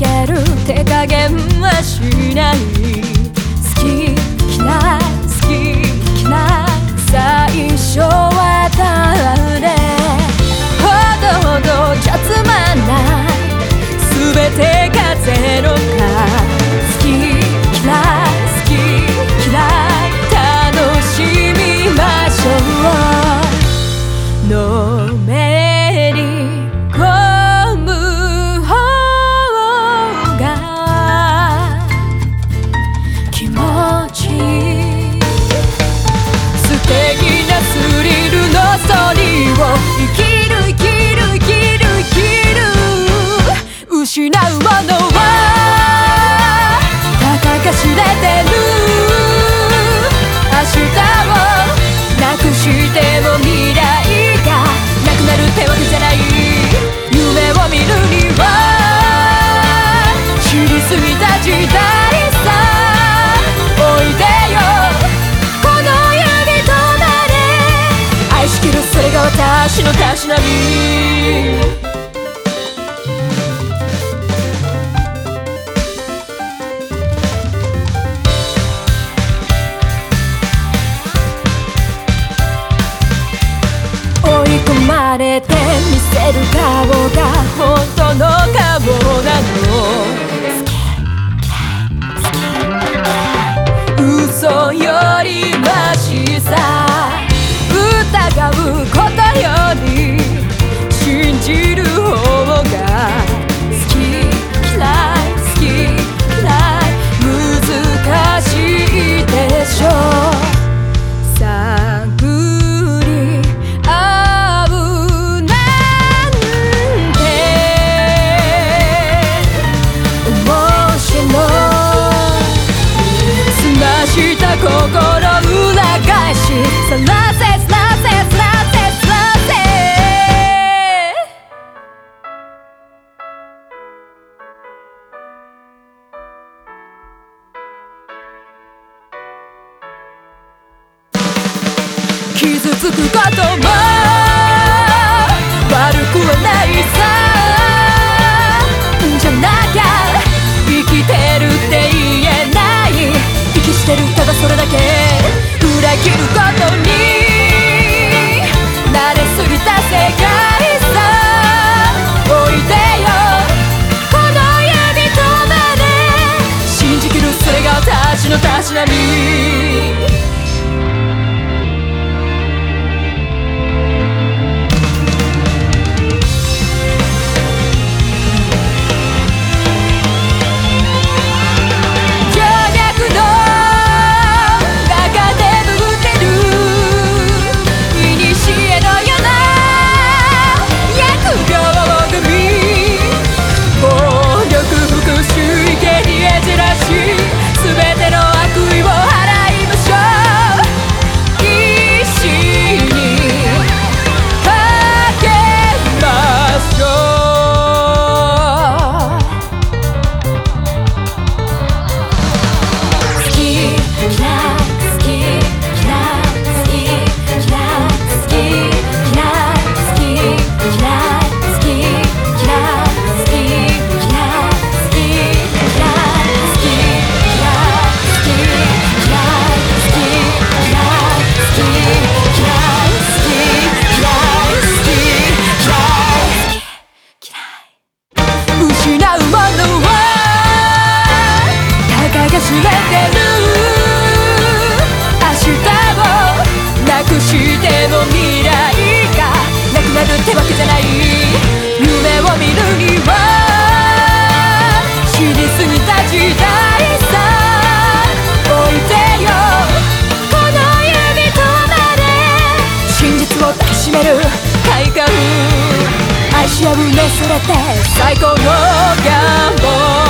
ける手加減はしのたしなみ。追い込まれて見せる顔が本当心裏返しさらせらせらせらせ。傷つくことも切ぎた時代さ置いてよ。この指とまで真実を抱きしめる快感。愛し合うねそれって最高の願望